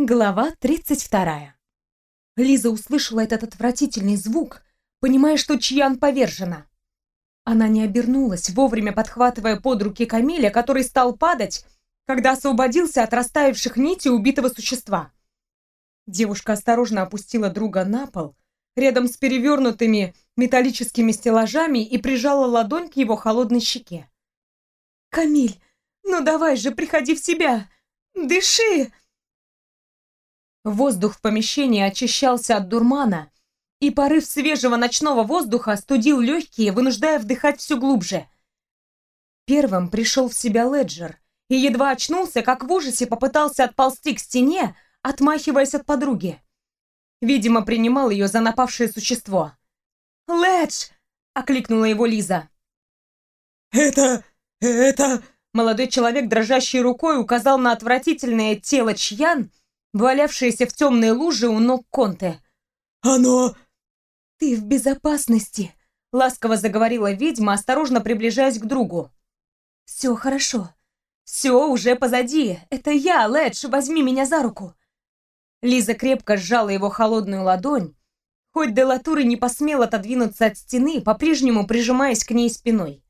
Глава 32. Лиза услышала этот отвратительный звук, понимая, что Чьян повержена. Она не обернулась, вовремя подхватывая под руки Камиля, который стал падать, когда освободился от растаявших нитей убитого существа. Девушка осторожно опустила друга на пол, рядом с перевернутыми металлическими стеллажами и прижала ладонь к его холодной щеке. «Камиль, ну давай же, приходи в себя! Дыши!» Воздух в помещении очищался от дурмана, и порыв свежего ночного воздуха студил легкие, вынуждая вдыхать все глубже. Первым пришел в себя Леджер и едва очнулся, как в ужасе попытался отползти к стене, отмахиваясь от подруги. Видимо, принимал ее за напавшее существо. «Ледж!» — окликнула его Лиза. «Это... это...» Молодой человек, дрожащей рукой, указал на отвратительное тело Чьян, валявшееся в темной луже у ног Конте. «Оно...» «Ты в безопасности», — ласково заговорила ведьма, осторожно приближаясь к другу. «Все хорошо. Все уже позади. Это я, Ледж, возьми меня за руку». Лиза крепко сжала его холодную ладонь, хоть Делатур и не посмел отодвинуться от стены, по-прежнему прижимаясь к ней спиной.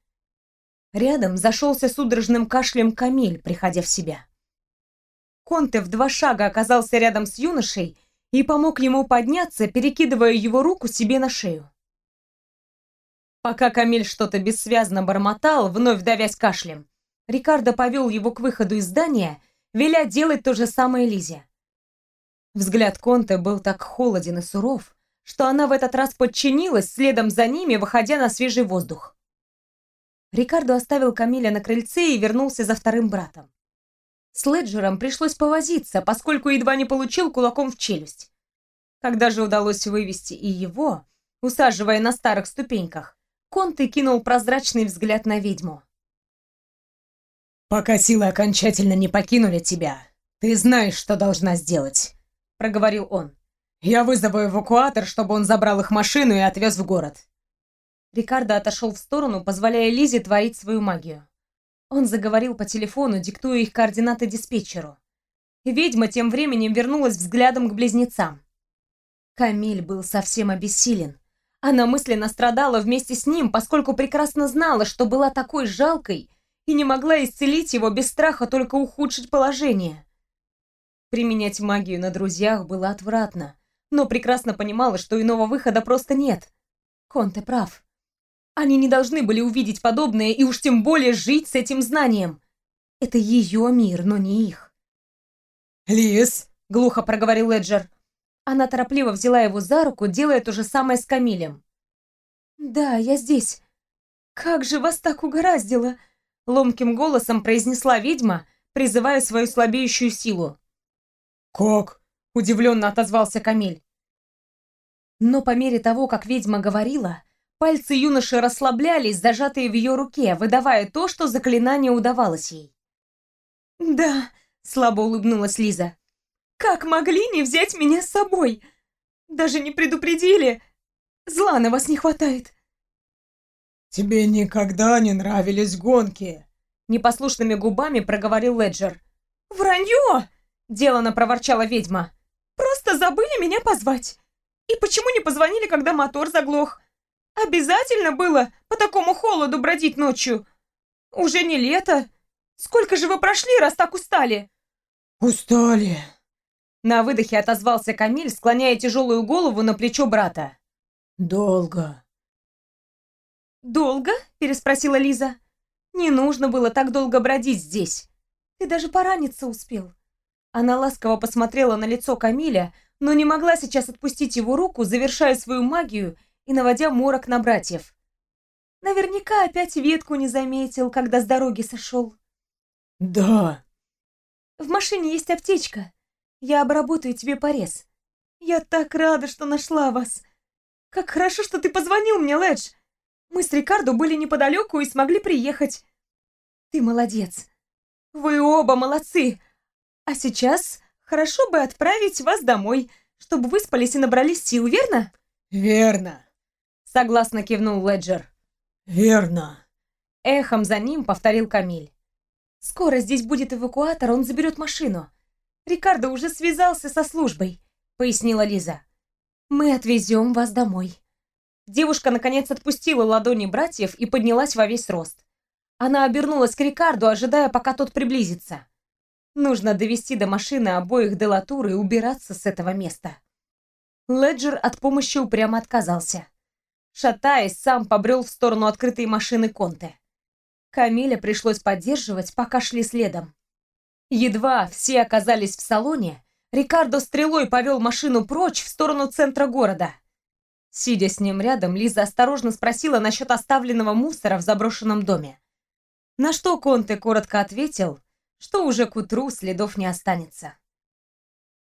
Рядом зашелся судорожным кашлем Камиль, приходя в себя. Конте в два шага оказался рядом с юношей и помог ему подняться, перекидывая его руку себе на шею. Пока Камиль что-то бессвязно бормотал, вновь давясь кашлем, Рикардо повел его к выходу из здания, веля делать то же самое Лизе. Взгляд Конте был так холоден и суров, что она в этот раз подчинилась, следом за ними, выходя на свежий воздух. Рикардо оставил Камиля на крыльце и вернулся за вторым братом. С Леджером пришлось повозиться, поскольку едва не получил кулаком в челюсть. Когда же удалось вывести и его, усаживая на старых ступеньках, Конте кинул прозрачный взгляд на ведьму. «Пока силы окончательно не покинули тебя, ты знаешь, что должна сделать», — проговорил он. «Я вызову эвакуатор, чтобы он забрал их машину и отвез в город. Рикардо отошел в сторону, позволяя Лизе творить свою магию. Он заговорил по телефону, диктуя их координаты диспетчеру. Ведьма тем временем вернулась взглядом к близнецам. Камиль был совсем обессилен. Она мысленно страдала вместе с ним, поскольку прекрасно знала, что была такой жалкой и не могла исцелить его без страха только ухудшить положение. Применять магию на друзьях было отвратно, но прекрасно понимала, что иного выхода просто нет. Конте прав. Они не должны были увидеть подобное и уж тем более жить с этим знанием. Это ее мир, но не их. «Лис!» — глухо проговорил Эджер. Она торопливо взяла его за руку, делая то же самое с Камилем. «Да, я здесь. Как же вас так угораздило!» Ломким голосом произнесла ведьма, призывая свою слабеющую силу. «Как?» — удивленно отозвался Камиль. Но по мере того, как ведьма говорила, Пальцы юноши расслаблялись, зажатые в ее руке, выдавая то, что заклинание удавалось ей. «Да», — слабо улыбнулась Лиза. «Как могли не взять меня с собой? Даже не предупредили. Зла на вас не хватает». «Тебе никогда не нравились гонки», — непослушными губами проговорил Леджер. «Вранье!» — делано проворчала ведьма. «Просто забыли меня позвать. И почему не позвонили, когда мотор заглох? Обязательно было по такому холоду бродить ночью? Уже не лето. Сколько же вы прошли, раз так устали? Устали. На выдохе отозвался Камиль, склоняя тяжелую голову на плечо брата. Долго. Долго? Переспросила Лиза. Не нужно было так долго бродить здесь. Ты даже пораниться успел. Она ласково посмотрела на лицо Камиля, но не могла сейчас отпустить его руку, завершая свою магию и наводя морок на братьев. Наверняка опять ветку не заметил, когда с дороги сошел. Да. В машине есть аптечка. Я обработаю тебе порез. Я так рада, что нашла вас. Как хорошо, что ты позвонил мне, Ледж. Мы с Рикардо были неподалеку и смогли приехать. Ты молодец. Вы оба молодцы. А сейчас хорошо бы отправить вас домой, чтобы выспались и набрались сил, верно? Верно. Согласно кивнул Леджер. Верно. Эхом за ним повторил Камиль. Скоро здесь будет эвакуатор, он заберет машину. Рикардо уже связался со службой, пояснила Лиза. Мы отвезем вас домой. Девушка наконец отпустила ладони братьев и поднялась во весь рост. Она обернулась к Рикарду, ожидая, пока тот приблизится. Нужно довести до машины обоих Делатур и убираться с этого места. Леджер от помощи упрямо отказался. Шатаясь, сам побрел в сторону открытой машины Конте. Камиля пришлось поддерживать, пока шли следом. Едва все оказались в салоне, Рикардо стрелой повел машину прочь в сторону центра города. Сидя с ним рядом, Лиза осторожно спросила насчет оставленного мусора в заброшенном доме. На что Конте коротко ответил, что уже к утру следов не останется.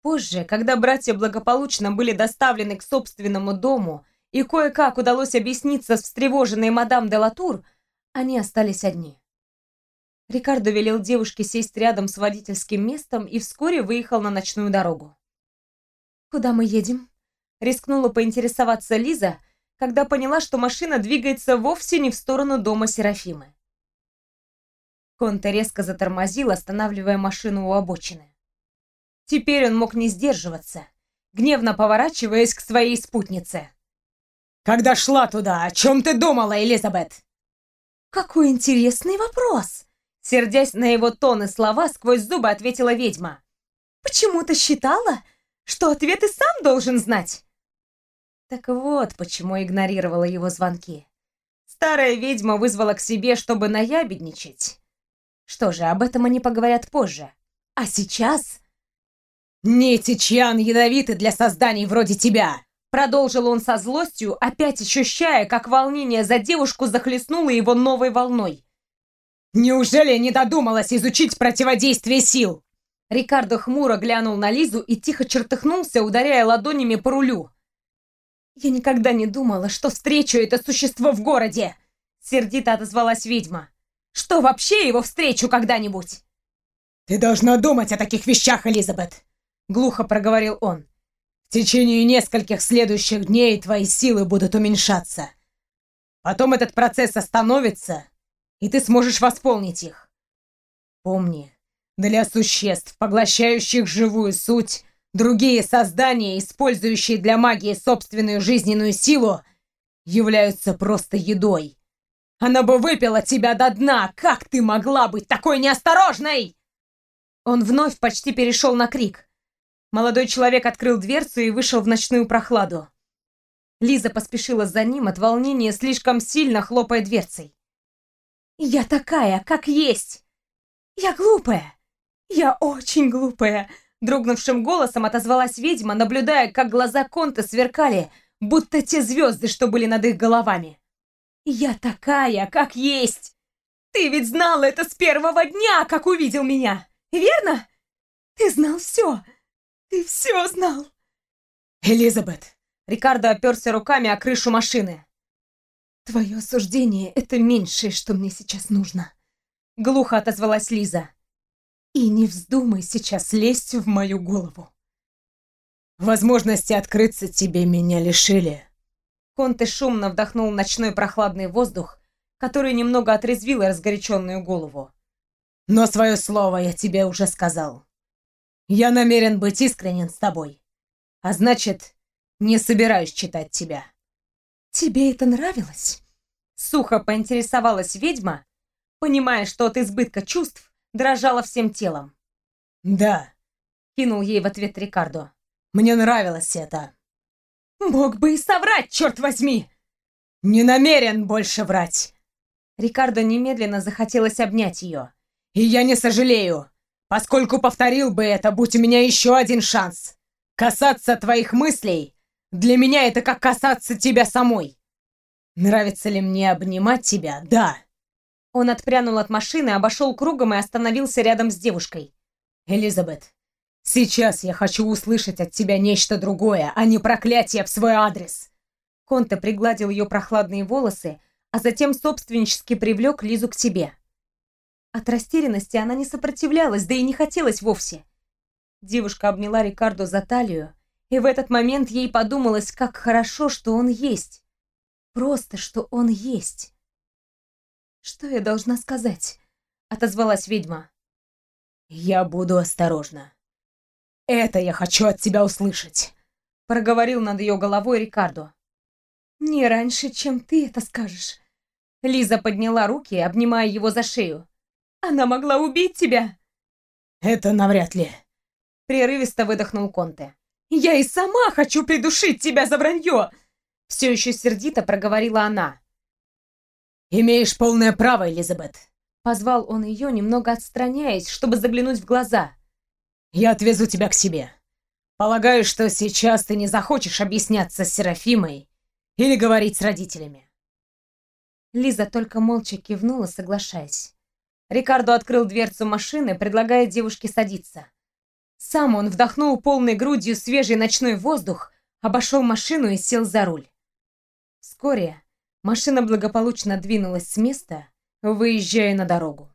Позже, когда братья благополучно были доставлены к собственному дому и кое-как удалось объясниться с встревоженной мадам де Латур, они остались одни. Рикардо велел девушке сесть рядом с водительским местом и вскоре выехал на ночную дорогу. «Куда мы едем?» — рискнула поинтересоваться Лиза, когда поняла, что машина двигается вовсе не в сторону дома Серафимы. Конте резко затормозил, останавливая машину у обочины. Теперь он мог не сдерживаться, гневно поворачиваясь к своей спутнице. «Когда шла туда, о чем ты думала, Элизабет?» «Какой интересный вопрос!» Сердясь на его тон и слова, сквозь зубы ответила ведьма. «Почему-то считала, что ответ и сам должен знать». Так вот, почему игнорировала его звонки. Старая ведьма вызвала к себе, чтобы наябедничать. Что же, об этом они поговорят позже. А сейчас... «Нити Чьян ядовиты для созданий вроде тебя!» Продолжил он со злостью, опять ощущая, как волнение за девушку захлестнуло его новой волной. Неужели не додумалась изучить противодействие сил? Рикардо хмуро глянул на Лизу и тихо чертыхнулся, ударяя ладонями по рулю. «Я никогда не думала, что встречу это существо в городе!» Сердито отозвалась ведьма. «Что вообще его встречу когда-нибудь?» «Ты должна думать о таких вещах, Элизабет!» Глухо проговорил он. «В течение нескольких следующих дней твои силы будут уменьшаться. Потом этот процесс остановится, и ты сможешь восполнить их. Помни, для существ, поглощающих живую суть, другие создания, использующие для магии собственную жизненную силу, являются просто едой. Она бы выпила тебя до дна! Как ты могла быть такой неосторожной?» Он вновь почти перешел на крик. Молодой человек открыл дверцу и вышел в ночную прохладу. Лиза поспешила за ним от волнения, слишком сильно хлопая дверцей. Я такая, как есть. Я глупая. Я очень глупая. Дрогнувшим голосом отозвалась ведьма, наблюдая, как глаза Конта сверкали, будто те звезды, что были над их головами. Я такая, как есть. Ты ведь знал это с первого дня, как увидел меня, верно? Ты знал все. Ты все знал. Элизабет. Рикардо оперся руками о крышу машины. «Твое осуждение — это меньшее, что мне сейчас нужно», — глухо отозвалась Лиза. «И не вздумай сейчас лезть в мою голову». «Возможности открыться тебе меня лишили». Конте шумно вдохнул ночной прохладный воздух, который немного отрезвил разгоряченную голову. «Но свое слово я тебе уже сказал. Я намерен быть искренен с тобой, а значит, не собираюсь читать тебя». «Тебе это нравилось?» Сухо поинтересовалась ведьма, понимая, что от избытка чувств дрожала всем телом. «Да», — кинул ей в ответ Рикардо. «Мне нравилось это». «Мог бы и соврать, черт возьми!» «Не намерен больше врать!» Рикардо немедленно захотелось обнять ее. «И я не сожалею, поскольку повторил бы это, будь у меня еще один шанс. Касаться твоих мыслей для меня это как касаться тебя самой. Нравится ли мне обнимать тебя? Да. Он отпрянул от машины, обошел кругом и остановился рядом с девушкой. Элизабет, сейчас я хочу услышать от тебя нечто другое, а не проклятие в свой адрес. Конте пригладил ее прохладные волосы, а затем собственнически привлек Лизу к себе. От растерянности она не сопротивлялась, да и не хотелось вовсе. Девушка обняла Рикардо за талию, и в этот момент ей подумалось, как хорошо, что он есть. Просто, что он есть. «Что я должна сказать?» — отозвалась ведьма. «Я буду осторожна. Это я хочу от тебя услышать», — проговорил над ее головой Рикардо. «Не раньше, чем ты это скажешь». Лиза подняла руки, обнимая его за шею. «Она могла убить тебя!» «Это навряд ли», — прерывисто выдохнул Конте. «Я и сама хочу придушить тебя за вранье!» Все еще сердито проговорила она. «Имеешь полное право, Элизабет!» Позвал он ее, немного отстраняясь, чтобы заглянуть в глаза. «Я отвезу тебя к себе. Полагаю, что сейчас ты не захочешь объясняться с Серафимой или говорить с родителями». Лиза только молча кивнула, соглашаясь. Рикардо открыл дверцу машины, предлагая девушке садиться. Сам он вдохнул полной грудью свежий ночной воздух, обошел машину и сел за руль. Вскоре машина благополучно двинулась с места, выезжая на дорогу.